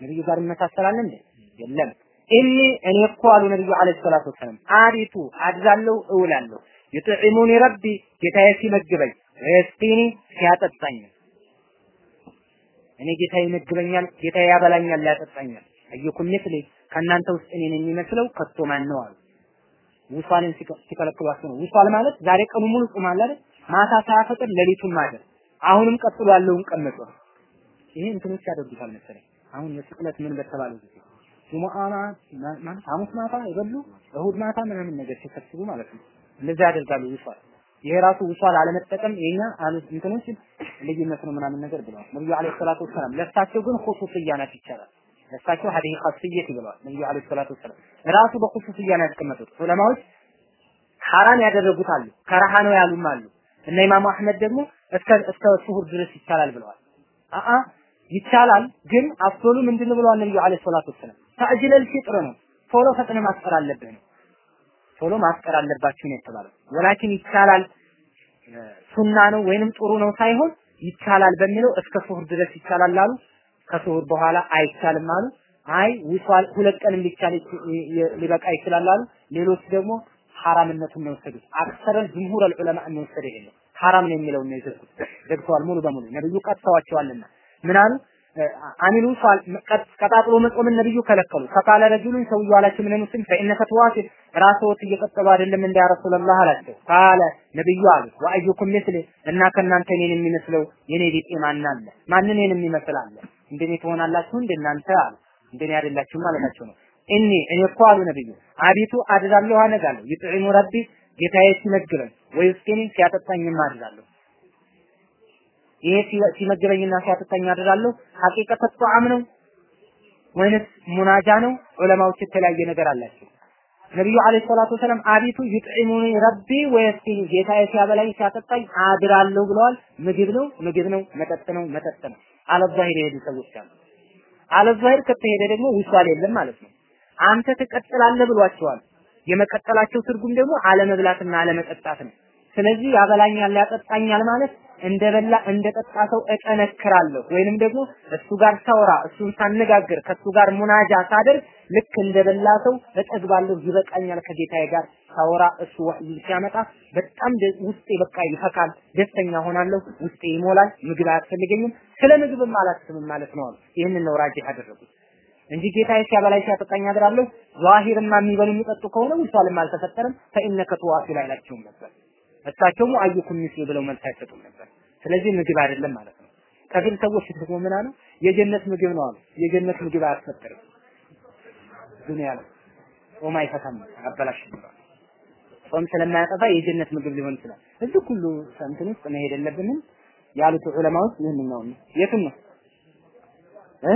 ነብዩ ጋር ይመሳሰላል እንዴ የለም እኒ እኔ እኮ አሉ ነብዩ አለይሂ ሰላቱ ወሰላም አሪቱ አድራለሁ እውላለሁ። ይጥዒሙኒ ረቢ ጌታዬ ሲመግበኝ ወየስቂኒ ሲያጠጣኝ። እኔ ጌታዬ ይመግበኛል ጌታዬ ያበላኛል ያጠጣኛል አዩኩም ምስሊ ከእናንተ ውስጥ እኔን የሚመስለው ከቶ ማን ነው አሉ። ውሷልን ሲከለክሏቸው ነው። ውሷል ማለት ዛሬ ቀኑ ሙሉ ጾም አይደል? ማታ ሳያፈጥር ሌሊቱን ማደር አሁንም ቀጥሎ ያለውን ቀመጦ ይሄ እንትኖች ያደርጉታል መሰለኝ። አሁን የስቅለት ምን በተባለው ጊዜ ጁሙአ ማለት ሐሙስ ማታ የበሉ እሁድ ማታ ምናምን ነገር ሲሰብስቡ ማለት ነው። እንደዛ ያደርጋሉ ውሷል። ይሄ ውሷል አለመጠቀም የኛ እንትኖች ልዩነት ነው ምናምን ነገር ብለዋል። ነብዩ አለይሂ ሰላቱ ወሰላም ለሳቸው ግን ኹሱስያ ናት ይቻላል። ለሳቸው ሀዲህ ኻስየት ይብለዋል ነብዩ አለይሂ ሰላቱ ወሰላም። ራሱ በኹሱስያ ነው ያስቀመጡት። ዑለማዎች ሐራም ያደረጉት አሉ ከረሃ ነው ያሉም አሉ። እና ኢማሙ አህመድ ደግሞ እስከ እስከ ሱሁር ድረስ ይቻላል ብለዋል። አአ ይቻላል ግን አፍቶሉ ምንድን ብለዋል ነብዩ አለይሂ ሰላቱ ወሰላም ተዕጅለል ፊጥር ነው። ቶሎ ፈጥነ ማስቀር አለብህ ነው። ቶሎ ማስቀር አለባችሁ ነው የተባለው። ወላኪን ይቻላል ሱና ነው ወይንም ጥሩ ነው ሳይሆን ይቻላል በሚለው እስከ ሱሁር ድረስ ይቻላል አሉ። ከሱሁር በኋላ አይቻልም አሉ። አይ ውሷል ሁለት ቀን ሊቻል ሊበቃ ይችላል አሉ። ሌሎች ደግሞ ሐራምነቱን ነው የወሰዱት። أكثر الجمهور علماء ነው የወሰደ ነው። ሐራም ነው የሚለውን ነው የዘጉት። ሙሉ በሙሉ። ነብዩ ቀጥተዋቸዋልና ምን አሉ عن الوصال ቀጣጥሎ መጾምን ነብዩ ከለከሉ። فقال رجل ሰውየው አላቸው من المسلمين فإنك تواصل ራስዎት እየቀጠሉ አይደለም እንደ يا رسول الله አላቸው። قال ነብዩ አሉ ወአዩኩም ምስል እና ከእናንተ እኔን የሚመስለው የኔ ቢጤ ማን አለ? ማንን እኔን የሚመስል አለ? እንደኔ ትሆናላችሁ እንደ እናንተ አሉ። እንደኔ አይደላችሁም ማለታቸው ነው። እኔ እኔ እኮ አሉ ነብዩ አቢቱ አድራለሁ አነጋለሁ። ይጥዒሙ ረቢ ጌታዬ ሲመግበኝ ወይ እስኪኒ ሲያጠጣኝም አድራለሁ ይሄ ሲመግበኝና ሲያጠጣኝ አድራለሁ ሐቂቀተ ጧዓም ነው ወይንስ ሙናጃ ነው? ዑለማዎች የተለያየ ነገር አላቸው። ነብዩ አለይሂ ሰላቱ ወሰለም አቢቱ ይጥዒሙኒ ረቢ ወየስቂኒ ጌታዬ ሲያበላኝ ሲያጠጣኝ አድራለሁ ብለዋል። ምግብ ነው? ምግብ ነው። መጠጥ ነው? መጠጥ ነው። አለዛሂር የሄዱ ሰዎች አሉ። አለዛሂር ከተሄደ ደግሞ ውሷል የለም ማለት ነው። አንተ ትቀጥላለህ ብሏቸዋል። የመቀጠላቸው ትርጉም ደግሞ አለመብላትና አለመጠጣት ነው። ስለዚህ ያበላኛል ያጠጣኛል ማለት እንደበላ እንደጠጣ ሰው እጠነክራለሁ። ወይንም ደግሞ እሱ ጋር ሳወራ እሱን ሳነጋግር ከሱ ጋር ሙናጃ ሳደርግ ልክ እንደበላ ሰው እጠግባለሁ ይበቃኛል ከጌታዬ ጋር ሳወራ እሱ ወህይ ሲያመጣ በጣም ውስጤ በቃ ይፈካል ደስተኛ ሆናለሁ ውስጤ ይሞላል ምግብ አያስፈልገኝም ስለ ምግብም አላስብም ማለት ነው ይህንን ነው ራጅህ ያደረጉት። እንጂ ጌታዬ ሲያበላይ ሲያጠጣኝ አድራለሁ። ዛሂርማ የሚበሉ የሚጠጡ ከሆነ ውሷልም አልተፈጠረም። ፈኢነከ ትዋሲል አይላቸውም ነበር እሳቸውም አዩኩም ሚስሉ ብለው መልስ አይሰጡም ነበር። ስለዚህ ምግብ አይደለም ማለት ነው። ከፊል ሰዎች ደግሞ ምን አሉ? የጀነት ምግብ ነው አሉ። የጀነት ምግብ አያስፈጥርም። ዱንያ ላይ ጾም አይፈታም። አበላሽ ይኖራል ጾም ስለማያጠፋ የጀነት ምግብ ሊሆን ይችላል። እዚህ ሁሉ እንትን ውስጥ መሄድ የለብንም ያሉት ዑለማዎች ይህንኛው ነው። የቱን ነው? እ?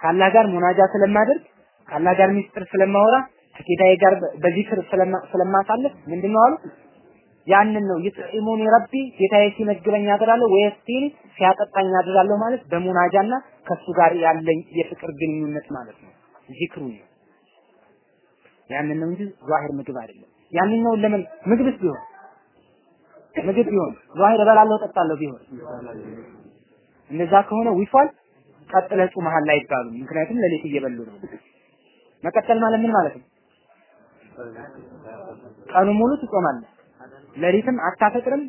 ካላህ ጋር ሙናጃ ስለማደርግ ካላህ ጋር ሚስጥር ስለማወራ ከጌታዬ ጋር በዚክር ስለማሳልፍ ምንድነው አሉ? ያንን ነው። ይጥዒሙኒ ረቢ ጌታዬ ሲመግበኝ አድራለሁ ወይስቲኒ ሲያጠጣኝ አድራለሁ ማለት በሙናጃና ከሱ ጋር ያለኝ የፍቅር ግንኙነት ማለት ነው። ዚክሩ ነው። ያንን ነው እንጂ ዛሂር ምግብ አይደለም። ያንኛውን ለምን? ምግብስ ቢሆን ምግብ ቢሆን ዛሂር እበላለሁ ጠጣለሁ ቢሆን። እንደዛ ከሆነ ዊፏል ቀጥለህ ጾመሃል ይባሉ። ምክንያቱም ሌሊት እየበሉ ነው። መቀጠል ማለት ምን ማለት ነው? ቀኑ ሙሉ ትጾማለህ፣ ሌሊትም አታፈጥርም፣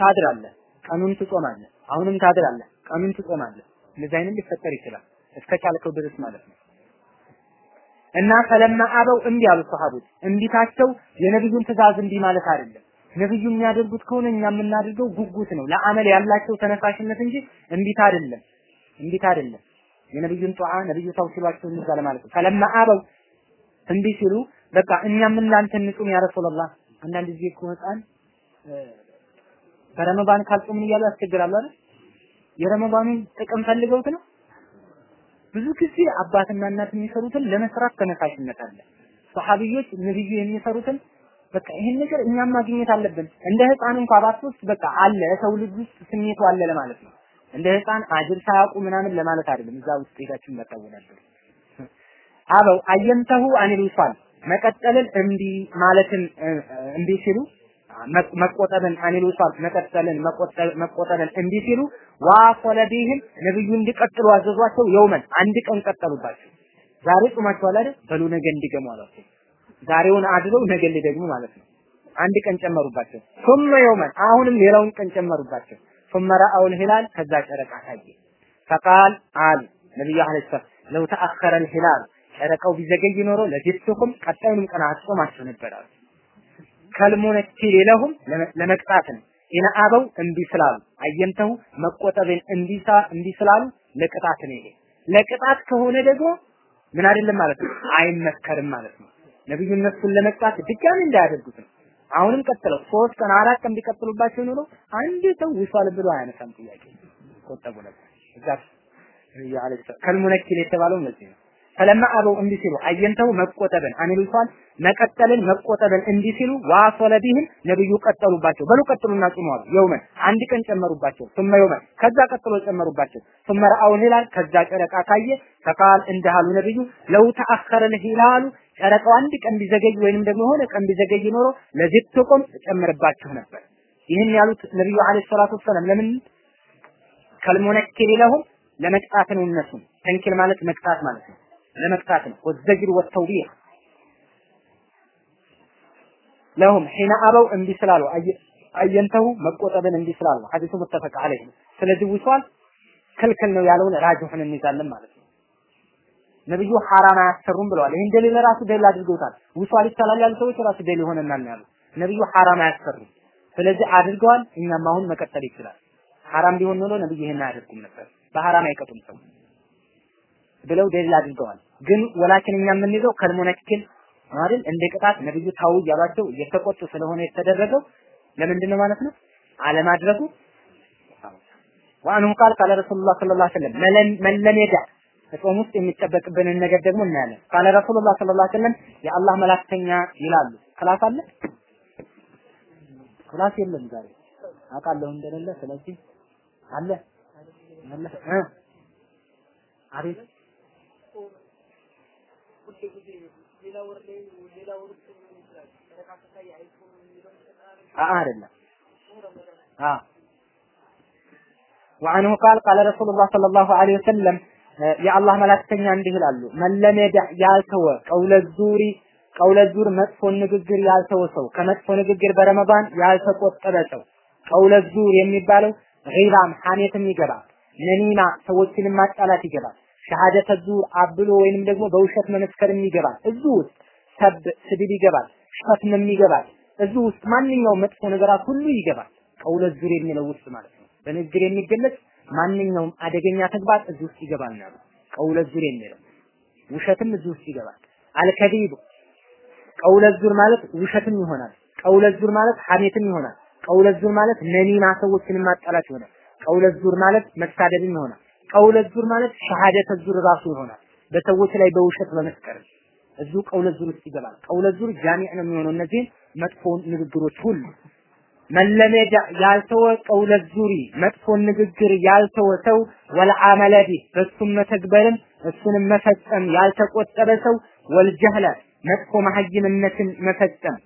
ታድራለህ። ቀኑን ትጾማለህ፣ አሁንም ታድራለህ፣ ቀኑን ትጾማለህ። እንደዚህ አይነት ሊፈጠር ይችላል እስከ ቻልከው ድረስ ማለት ነው። እና ፈለማ አበው እምቢ አሉ ሰሃቦች። እምቢታቸው የነብዩን ትእዛዝ እምቢ ማለት አይደለም። ነብዩ የሚያደርጉት ከሆነ እኛ የምናደርገው ጉጉት ነው፣ ለአመል ያላቸው ተነሳሽነት እንጂ እምቢታ አይደለም። እምቢታ አይደለም። የነብዩን ጧዓ ነብዩ ተው ሲሏቸው እንዛ ለማለት ነው። ፈለማ አበው እምቢ ሲሉ በቃ እኛም እናንተ እንጹም ያ ረሱላህ። አንዳንድ ጊዜ እኮ ህፃን በረመዳን ካልጾምን እያሉ ያስቸግራሉ አይደል? የረመዳኑን ጥቅም ፈልገውት ነው። ብዙ ጊዜ አባትና እናት የሚሰሩትን ለመስራት ተነሳሽነት አለ። ሰሃቢዎች ነብዩ የሚሰሩትን በቃ ይሄን ነገር እኛም ማግኘት አለብን። እንደ ህፃን እንኳን ባትወስድ በቃ አለ ሰው ልጅ ውስጥ ስሜቱ አለ ለማለት ነው። እንደ ህፃን አጅር ሳያውቁ ምናምን ለማለት አይደለም። እዛ ውስጥ ሄዳችሁ እንዳታወዳደሩ። አበው አየንተሁ አኒል ዊሳል መቀጠልን እምቢ ማለትን እምቢ ሲሉ መቆጠብን አኒል ዊሳል መቀጠልን መቆጠብን እምቢ ሲሉ ዋሶለ ቢህም ነብዩ እንዲቀጥሉ አዘዟቸው። የውመን አንድ ቀን ቀጠሉባቸው። ዛሬ ጾማችኋል አይደል? በሉ ነገ እንዲገሙ አሏቸው። ዛሬውን አድረው ነገ ሊደግሙ ማለት ነው። አንድ ቀን ጨመሩባቸው። ثم يوما አሁንም ሌላውን ቀን ጨመሩባቸው። ثم رأوا الهلال ከዛ ጨረቃ ታየ። فقال አሉ ነብዩ አለይሂ ሰላም ለው ተአኸረ الهلال ጨረቃው ቢዘገይ ኖሮ ለጅትኩም ቀጣዩንም ቀን አጾማቸው ነበር አሉ። ከልሙነኪል ለሁም ለመቅጣት ነው። ኢነ አበው እምቢ ስላሉ አየንተው መቆጠብን እምቢ እምቢ ስላሉ ለቅጣት ነው። ይሄ ለቅጣት ከሆነ ደግሞ ምን አይደለም ማለት ነው፣ አይመከርም ማለት ነው። ነብዩ እነሱን ለመቅጣት ድጋሚ እንዳያደርጉት ነው። አሁንም ቀጥለው ሶስት ቀን አራት ቀን ቢቀጥሉባቸው ኖሮ አንድ ሰው ውሷል ብሎ አያነሳም ጥያቄ ቆጠቡ ነበር። እዛ ከልሙነኪል የተባለው እነዚህ ነው። ፈለማ አበው እምቢ ሲሉ አየንተው መቆጠብን አንልሷል መቀጠልን መቆጠብን እንዲ ሲሉ ዋሶለ ቢህም ነብዩ ቀጠሉባቸው። በሉ ቀጥሉና ጹሙ አሉ። የውመን አንድ ቀን ጨመሩባቸው። ثم የውመን ከዛ ቀጥሎ ጨመሩባቸው። ثم ረአው ሂላል ከዛ ጨረቃ ካየ ፈቃል እንዳሉ ነብዩ ለው ተአኸረ الهلال ጨረቃው አንድ ቀን ቢዘገይ ወይንም ደግሞ የሆነ ቀን ቢዘገይ ኖሮ ለዚትቁም እጨምርባችሁ ነበር። ይህን ያሉት ነብዩ አለይሂ ሰላቱ ወሰለም ለምን ከልሙነኪል ለሁም ለመቅጣት ነው። እነሱ ተንኪል ማለት መቅጣት ማለት ነው። ለመቅጣት ነው። ወዘጅር ወተውቢህ ለሁም ሒነ አበው እምቢ ስላሉ አየንተሁ መቆጠብን እምቢ ስላሉ ሐዲሱ ሙተፈቅ ዐለይህ። ስለዚህ ውሷል ክልክል ነው ያለውን ራጅሑን እንይዛለን ማለት ነው። ነብዩ ሐራም አያሰሩም ብለዋል። ይህን ደሊል ራሱ ደሊል አድርገውታል። ውሷል ይቻላል ያሉ ሰዎች ራሱ ደሊል ሆነናል ያሉ ነብዩ ሐራም አያሰሩም። ስለዚህ አድርገዋል። እኛም አሁን መቀጠል ይችላል። ሐራም ቢሆን ኖሮ ነብዩ ይሄን አያደርጉም ነበር። በሐራም አይቀጡም ሰው ብለው ደሊል አድርገዋል። ግን ወላኪን እኛ የምንይዘው ከልሙነኪል አይደል እንደ ቅጣት ነብዩ ታው እያሏቸው እየተቆጡ ስለሆነ የተደረገው ለምንድን ነው ማለት ነው አለማድረጉ ወአንሁ ቃል ቃለ ረሱሉላህ ሰለላሁ ዐለይሂ ወሰለም መን ለም ውስጥ የሚጠበቅብንን ነገር ደግሞ እናያለን። ቃለ ረሱሉላህ ሰለላሁ ዐለይሂ ወሰለም የአላህ መላክተኛ ይላሉ። ክላስ አለ? ክላስ የለም ዛሬ አውቃለሁ እንደሌለ። ስለዚህ አለ አለ እ አቤት አይደለም አ وعنه قال قال رسول الله صلى الله عليه وسلم የአላህ መላእክተኛ እንዲህ ይላሉ መለመደ ያልተወ ቀውለ ዙሪ ቀውለ ዙር መጥፎ ንግግር ያልተወ ሰው ከመጥፎ ንግግር በረመዳን ያልተቆጠበ ሰው ቀውለ ዙር የሚባለው ጊባም ሐሜትም ይገባል ነሚማ ሰዎችን ማጣላት ይገባል ሸሃደተ ዙር አብሎ ወይንም ደግሞ በውሸት መመስከርም ይገባል። እዚህ ውስጥ ሰብ ስድብ ይገባል ሸትምም ይገባል። እዚህ ውስጥ ማንኛውም መጥፎ ነገራት ሁሉ ይገባል። ቀውለ ዙር የሚለው ውስጥ ማለት ነው። በንግግር የሚገለጽ ማንኛውም አደገኛ ተግባር እዚህ ውስጥ ይገባል ነው ቀውለ ዙር የሚለው ውሸትም እዚህ ውስጥ ይገባል። አልከዲብ ቀውለ ዙር ማለት ውሸትም ይሆናል። ቀውለ ዙር ማለት ሐሜትም ይሆናል። ቀውለ ዙር ማለት ነሚማ ሰዎችን ማጣላት ይሆናል። ቀውለ ዙር ማለት መሳደብም ይሆናል ቀውለ ዙር ማለት ሸሃደተ ዙር ራሱ ይሆናል። በሰዎች ላይ በውሸት በመስከር እዚሁ ቀውለ ዙር ውስጥ ይገባል። ቀውለ ዙር ጃሚዕ ነው የሚሆነው እነዚህን መጥፎ ንግግሮች ሁሉ። መለመድ ያልተወ ቀውለ ዙሪ መጥፎ ንግግር ያልተወ ሰው ወልዓመለ ቢህ በሱም መተግበርም እሱንም መፈጸም ያልተቆጠበ ሰው ወልጀህለ መጥፎ መሀይምነትን መፈጸም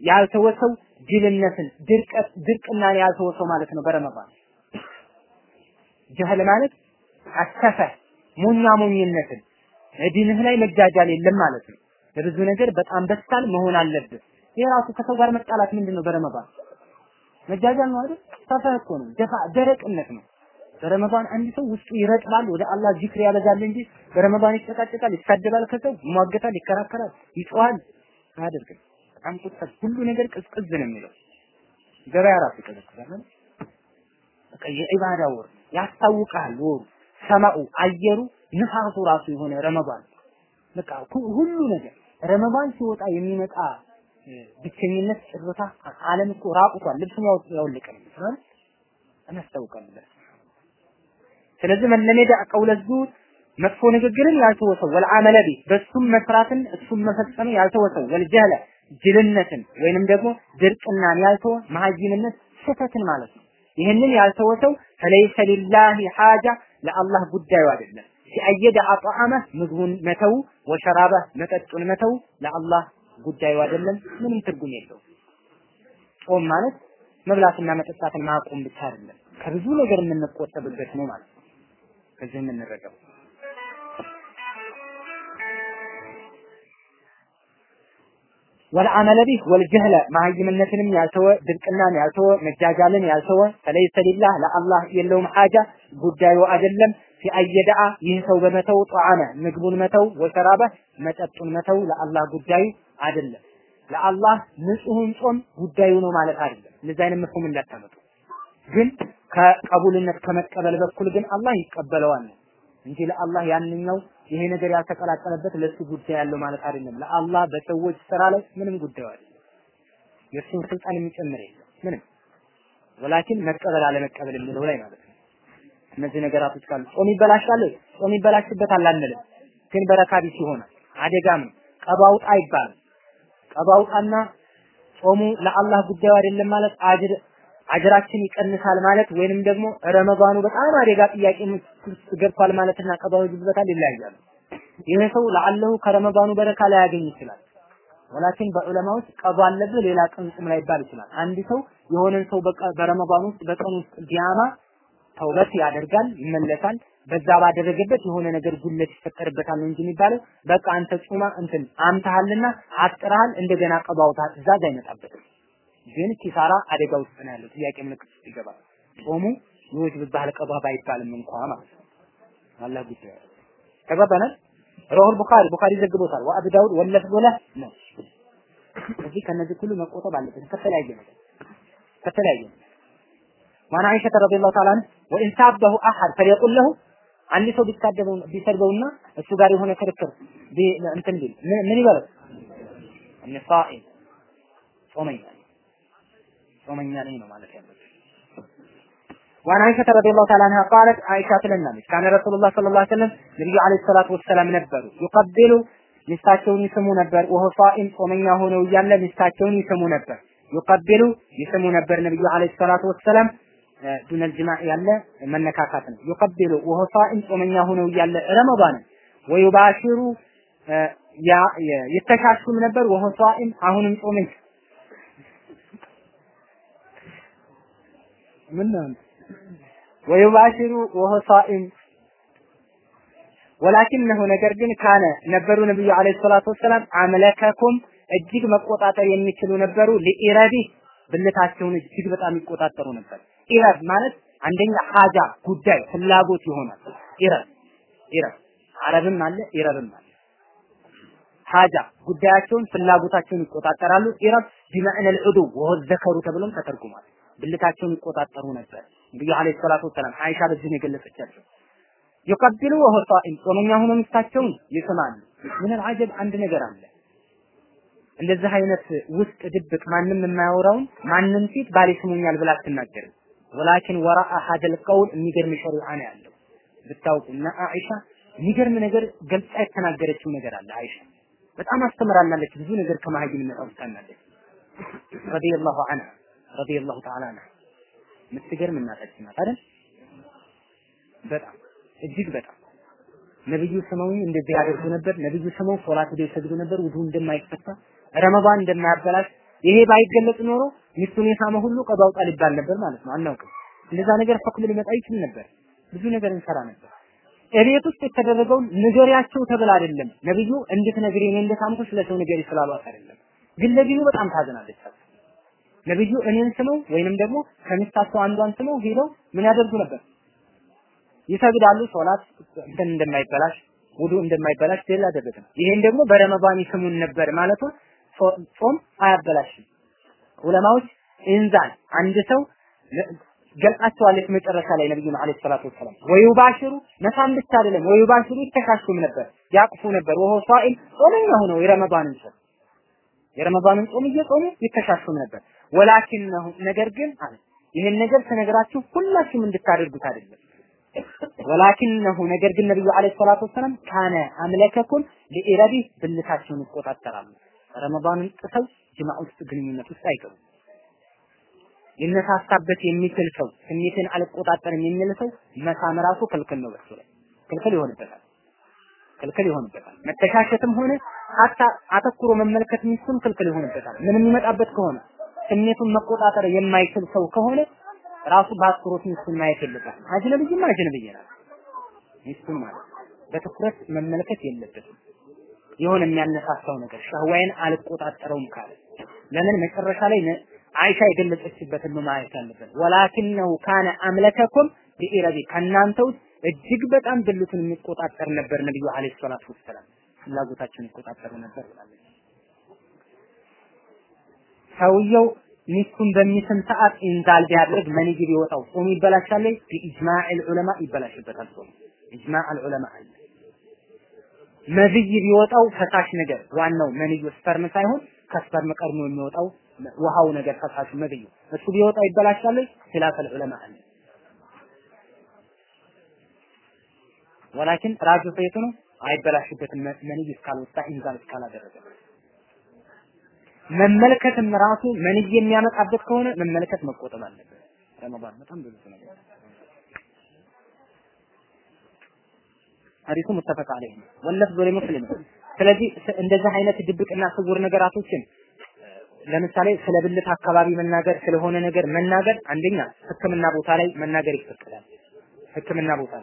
ያልተወሰው ጅልነትን ድርቀት ድርቅናን ያልተወሰው ማለት ነው በረመዳን። ጀህል ማለት አሰፈ ሞኛ ሞኝነትን ዲንህ ላይ መጃጃል የለም ማለት ነው። ለብዙ ነገር በጣም በሳል መሆን አለብህ። ይሄ ራሱ ከሰው ጋር መጣላት ምንድን ነው በረመዳን መጃጃል ነው አይደል? ሰፋ እኮ ነው። ደፋ ደረቅነት ነው። በረመዳን አንድ ሰው ውስጡ ይረጥባል ወደ አላህ ዚክር ያበዛል እንጂ በረመዳን ይጨቃጨቃል ይሳደባል ከሰው ይሟገታል ይከራከራል ይጮሃል አያደርግም። በጣም ቁጥጥ ሁሉ ነገር ቅዝቅዝ ነው የሚለው። ገበያ ራሱ ይቀዘቅዛል በቃ የዒባዳ ወር ያስታውቃል ወሩ ሰማኡ አየሩ ንፋሱ ራሱ የሆነ ረመዳን በቃ ሁሉ ነገር ረመዳን ሲወጣ የሚመጣ ብቸኝነት ጭርታ ዓለም እኮ ራቁቷል። ልብሱን ያውልቃል ማለት ያስታውቃል ስለዚህ መለሜዳ ቀውለ ዙር መጥፎ ንግግርን ያልተወሰው ወልዓመለ ቢ በሱም መስራትን እሱም መፈጸም ያልተወሰው ወልጀህለ ጅልነትን ወይንም ደግሞ ድርቅናን ያልተወ መሀይምነት ስህተትን ማለት ነው። ይህንን ያልተወሰው ፈለይሰ ሊላሂ ሓጃ ለአላህ ጉዳዩ አይደለም። ሲአየደ አጣዓመ ምግቡን መተው ወሸራበ መጠጡን መተው ለአላህ ጉዳዩ አይደለም። ምንም ትርጉም የለው ጾም ማለት መብላትና መጠጣትን ማቆም ብቻ አይደለም። ከብዙ ነገር የምንቆጠብበት ነው ማለት ነው። ከዚህ የምንረዳው ወልዓመለ ቢህ ወልጀህለ መሀይምነትንም ያልተወ ድርቅናን ያልተወ መጃጃልን ያልተወ ፈለይሰ ሊላህ ለአላህ የለውም ሓጃ ጉዳዩ አይደለም። ሲአየደአ ይህ ሰው በመተው ጧዓመ ምግቡን መተው ወሸራበ መጠጡን መተው ለአላህ ጉዳዩ አይደለም። ለአላህ ንጹህን ጾም ጉዳዩ ነው ማለት አይደለም። እንደዚህ አይነት መፍሁም እንዳታመጡ። ግን ከቀቡልነት ከመቀበል በኩል ግን አላህ ይቀበለዋል እንጂ ለአላህ ያንኛው ይሄ ነገር ያልተቀላቀለበት ለሱ ጉዳይ ያለው ማለት አይደለም። ለአላህ በሰዎች ስራ ላይ ምንም ጉዳዩ አይደለም። የእሱን ስልጣን የሚጨምር የለም ምንም። ወላኪን መቀበል አለመቀበል የሚለው ላይ ማለት ነው። እነዚህ ነገራቶች ካሉ ጾም ይበላሻል፣ ጾም ይበላሽበታል አንልም። ግን በረካ ቢስ አደጋም ቀባውጣ አይባልም። ቀባውጣና ጾሙ ለአላህ ጉዳዩ አይደለም ማለት አጅር አጅራችን ይቀንሳል ማለት ወይንም ደግሞ ረመዳኑ በጣም አደጋ ጥያቄ ገብቷል ማለትና ቀባው ይዝበታል ይለያያሉ። ይሄ ሰው ለአለሁ ከረመዳኑ በረካ ላይ ያገኝ ይችላል። ወላኪን በዑለማ ውስጥ ቀባ አለብህ ሌላ ቀን ጾም ላይ ይባል ይችላል። አንድ ሰው የሆነን ሰው በረመዳን ውስጥ በቀን ውስጥ ቢያማ ተውበት ያደርጋል፣ ይመለሳል። በዛ ባደረገበት የሆነ ነገር ጉለት ይፈጠርበታል እንጂ የሚባለው በቃ አንተ ጹማ እንትን አምተሃልና አጥረሃል እንደገና ቀባውታ ትእዛዝ አይመጣበትም። ግን ኪሳራ አደጋ ውስጥ ነው ያለው። ጥያቄ ምልክት ውስጥ ይገባል። ጾሙ የወጅብ ባህል ቀባ ባይባልም እንኳ ማለት ነው። አላህ ጉዳይ ተገባናል። ረዋሁል ቡኻሪ ቡኻሪ ዘግቦታል። ወአቡ ዳውድ ወለፍዙ ለህ ነው። እዚህ ከነዚህ ሁሉ መቆጠብ አለበት። ከተለያየ ነገር ከተለያየ ዋን አይሸተ ረዲየላሁ ተዓላ ወኢን ሳበሁ አሐድ ፈሊየቁል ለሁ አንድ ሰው ቢሳደበው ቢሰድበውና እሱ ጋር የሆነ ክርክር እንትን ቢል ምን ይበለው? እነ ሷኢም ጾመኛ ነኝ ነው ማለት ያለበት። وعن عائشة رضي الله تعالى عنها قالت عائشة ትለናለች كان رسول الله صلى الله عليه وسلم ነብዩ عليه الصلاة والسلام ነበሩ يقبل ሚስታቸውን ይስሙ ነበር ወሆ ሷኢም ጾመኛ ሆነው እያለ ሚስታቸውን ይስሙ ነበር ይቀብሉ ይስሙ ነበር ነብዩ አለይሂ ሰላቱ ወሰላም ዱነል ጅማዕ ያለ መነካካት ነው ይቀብሉ ወሆ ሷኢም ጾመኛ ሆነው እያለ ረመዳን ወዩባሽሩ ያ የተሻሹም ነበር ወሆ ሷኢም አሁንም ጾመኛ ምን ነው ወዩባሽሩ ወሆ ሷኢም ወላኪነሁ ነገር ግን ካነ ነበሩ ነብዩ አለይሂ ሰላቱ ወሰላም አምለከኩም እጅግ መቆጣጠር የሚችሉ ነበሩ ለኢራዲ ብልታቸውን እጅግ በጣም ይቆጣጠሩ ነበር። ኢራድ ማለት አንደኛ ሀጃ ጉዳይ ፍላጎት ይሆናል። ኢራድ ኢራድ አረብም አለ ኢራብም አለ። ሀጃ ጉዳያቸውን ፍላጎታቸውን ይቆጣጠራሉ። ኢራድ ቢመዕነ ልዑዱ ወሆ ተብሎም ተተርጉሟል። ብልታቸውን ይቆጣጠሩ ነበር። ነብዩ አለይሂ ሰላቱ ወሰላም አይሻ በዚህ ነው የገለጸቻቸው። ይቀብሉ ወሆ ጾመኛ ሆኖ ሚስታቸውን ይስማሉ። ምን አልዓጀብ አንድ ነገር አለ። እንደዚህ አይነት ውስጥ ድብቅ ማንም የማያወራውን ማንም ፊት ባል ይስሙኛል ብላ አትናገርም። ወላኪን ወራአ ሀደል ቀውል የሚገርም ሸሪዓ ነው ያለው ብታውቁ እና አኢሻ የሚገርም ነገር ገልጻ የተናገረችው ነገር አለ። አይሻ በጣም አስተምራናለች። ብዙ ነገር ከማህይምነት አውጥታናለች። ረዲየላሁ ዐንሃ ረዲየላሁ ተዓላ ዐንሃ የምትገርም እናታችን ናት አይደል? በጣም እጅግ በጣም ነብዩ ስመው እንደዚህ ያደርጉ ነበር። ነብዩ ስመው ሶላት ወደ ይሰግዱ ነበር። ውዱ እንደማይፈታ ረመዳን እንደማያበላሽ ይሄ ባይገለጽ ኖሮ ሚስቱን የሳመ ሁሉ ቀባውጣ ሊባል ነበር ማለት ነው። አናውቅም። እንደዛ ነገር ሁክም ሊመጣ ይችል ነበር። ብዙ ነገር እንሰራ ነበር። እቤት ውስጥ የተደረገውን ንገሪያቸው ተብላ አይደለም። ነብዩ እንድትነግሪ እኔ እንደሳምኩሽ ለሰው ንገሪ ስላሏት አይደለም። ግን ነብዩ በጣም ታዝናለች። ነብዩ እኔን ስመው ወይንም ደግሞ ከሚስታቸው አንዷን ስመው ሄደው ምን ያደርጉ ነበር? ይሰግዳሉ። ሶላት እንትን እንደማይበላሽ ውዱ እንደማይበላሽ ደል አደረግን። ይሄን ደግሞ በረመዳን ይስሙን ነበር ማለቱ ጾም አያበላሽም። ዑለማዎች ኢንዛል አንድ ሰው ገልጻቸዋለች መጨረሻ ላይ ነብዩ አለይሂ ሰላቱ ወሰላም ወዩባሽሩ መሳም ብቻ አይደለም ወዩባሽሩ ይተካሹም ነበር ያቅፉ ነበር ወሆ ሷኢም ጾመኛ ሆነው የረመዳንን ጾም የረመዳንን ጾም እየጾሙ ይተሻሹም ነበር ወላኪነሁ ነገር ግን አለ ይህን ነገር ስነግራችሁ ሁላችሁም እንድታደርጉት አይደለም ወላኪነሁ ነገር ግን ነብዩ አለይሂ ሰላቱ ወሰላም ካነ አምለከኩም ለኢረቢ ብልታቸውን ይቆጣጠራሉ ረመዳንን ጥሰው ጅማዕ ውስጥ ግንኙነት ውስጥ አይገቡም ሊነሳሳበት የሚችል ሰው ስሜትን አልቆጣጠርም የሚል ሰው መሳም ራሱ ክልክል ነው። በሱ ላይ ክልክል ይሆንበታል። ክልክል ይሆንበታል። መተሻሸትም ሆነ ሀታ አተኩሮ መመልከት ሚስቱን ክልክል ይሆንበታል። ምንም የሚመጣበት ከሆነ ስሜቱን መቆጣጠር የማይችል ሰው ከሆነ ራሱ በአትኩሮት ሚስቱን ማየት የለበትም። አጅነብይም አጅነብይ ናት ሚስቱን ማለት በትኩረት መመልከት የለበትም። የሆነ የሚያነሳሳው ነገር ሻህዋይን አልቆጣጠረውም ካለ ለምን መጨረሻ ላይ አይሻ የገለጸችበትን ነው ማየት ያለበት። ወላኪነሁ ካነ አምለከኩም ቢኢረቢ ከእናንተ ውስጥ እጅግ በጣም ብልቱን የሚቆጣጠር ነበር ነብዩ አለይሂ ሰላቱ ወሰላም ፍላጎታቸውን ይቆጣጠሩ ነበር ብላለች። ሰውየው ሚስቱን በሚስም ሰዓት إنزال ቢያደርግ مني ቢወጣው ጾሙ ይበላሻል? بإجماع العلماء ይበላሽበታል ጾሙ። إجماع العلماء አለ። مذي ቢወጣው ፈሳሽ ነገር ዋናው መንዩ sperm ሳይሆን ከ sperm ቀድሞ የሚወጣው ውሃው ነገር ፈሳሹ መዝዩ እሱ ቢወጣ ይበላሻል? خلاف العلماء አለ። ولكن الراجح ፈይቱ ነው አይበላሽበትም። መንይ እስካልወጣ ኢንዛል እስካላደረገ መመልከትም ራሱ መንይ የሚያመጣበት ከሆነ መመልከት መቆጠብ አለበት። ረመዳን በጣም ብዙ ነገር ሐዲሱ ሙተፈቅ ዐለይሂ ነው። ወለፍዙ ለሙስሊም ስለዚህ እንደዚህ አይነት ድብቅና ስውር ነገራቶችን ለምሳሌ ስለ ብልት አካባቢ መናገር ስለሆነ ነገር መናገር አንደኛ ሕክምና ቦታ ላይ መናገር ይፈቀዳል። ሕክምና ቦታ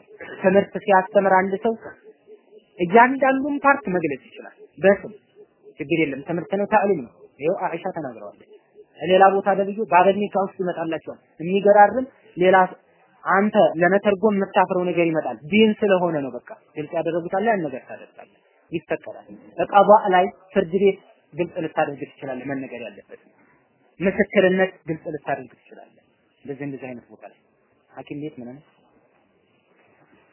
ትምህርት ሲያስተምር አንድ ሰው እያንዳንዱን part መግለጽ ይችላል። በስም ችግር የለም። ትምህርት ነው፣ تعليم ነው። ይኸው አኢሻ ተናግረዋለች። ሌላ ቦታ ደብዩ ባበኒካ ውስጥ ይመጣላቸዋል። የሚገራርም ሌላ አንተ ለመተርጎም የምታፍረው ነገር ይመጣል። ዲን ስለሆነ ነው። በቃ ግልጽ ያደረጉታል። ያን ነገር ታደርጋለህ፣ ይፈቀዳል። በቀባ ላይ ፍርድ ቤት ግልጽ ልታደርግ ትችላለህ። መነገር ያለበት ምስክርነት ግልጽ ልታደርግ ትችላለህ። እንደዚህ እንደዚህ አይነት ቦታ ላይ ሐኪም ቤት ምንም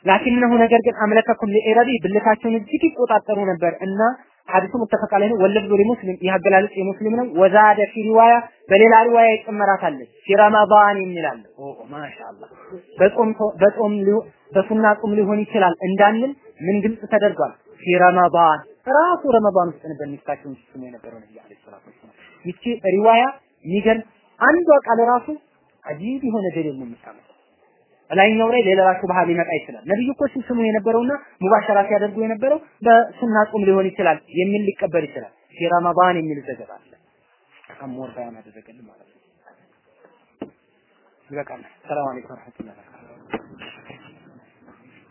ولكنه ነገር ግን أملككم لإربه ብልታቸውን እጅግ ይቆጣጠሩ ነበር እና ሐዲሱ متفق عليه ነው። واللفظ لمسلم ይህ አገላለጽ የሙስሊም ነው። وزاد في رواية በሌላ ሪዋያ ይጨመራታል። في رمضان የሚላል ኦ ማሻአላህ በጾም በጾም በሱና ጾም ሊሆን ይችላል እንዳንል ምን ግልጽ ተደርጓል። في رمضان ራሱ ረመዳን ውስጥ ነበር ሚስታቸውን ሲስሙ የነበረው ነብዩ عليه الصلاة والسلام። ይቺ ሪዋያ የሚገርም አንዷ ቃል ራሱ አጂብ የሆነ ደሊል ነው የምታመጣው። ላይኛው ላይ ሌላ ሹብሃ ሊመጣ ይችላል። ነብዩ እኮ ሲስሙ የነበረውና ሙባሸራ ሲያደርጉ የነበረው በሱና ጾም ሊሆን ይችላል የሚል ሊቀበል ይችላል። ፊ ረመዳን የሚል ዘገባ አለ። ከሞር ባያን አደረገልን ማለት ነው። ይበቃል። ሰላም አለይኩም ወራህመቱላሂ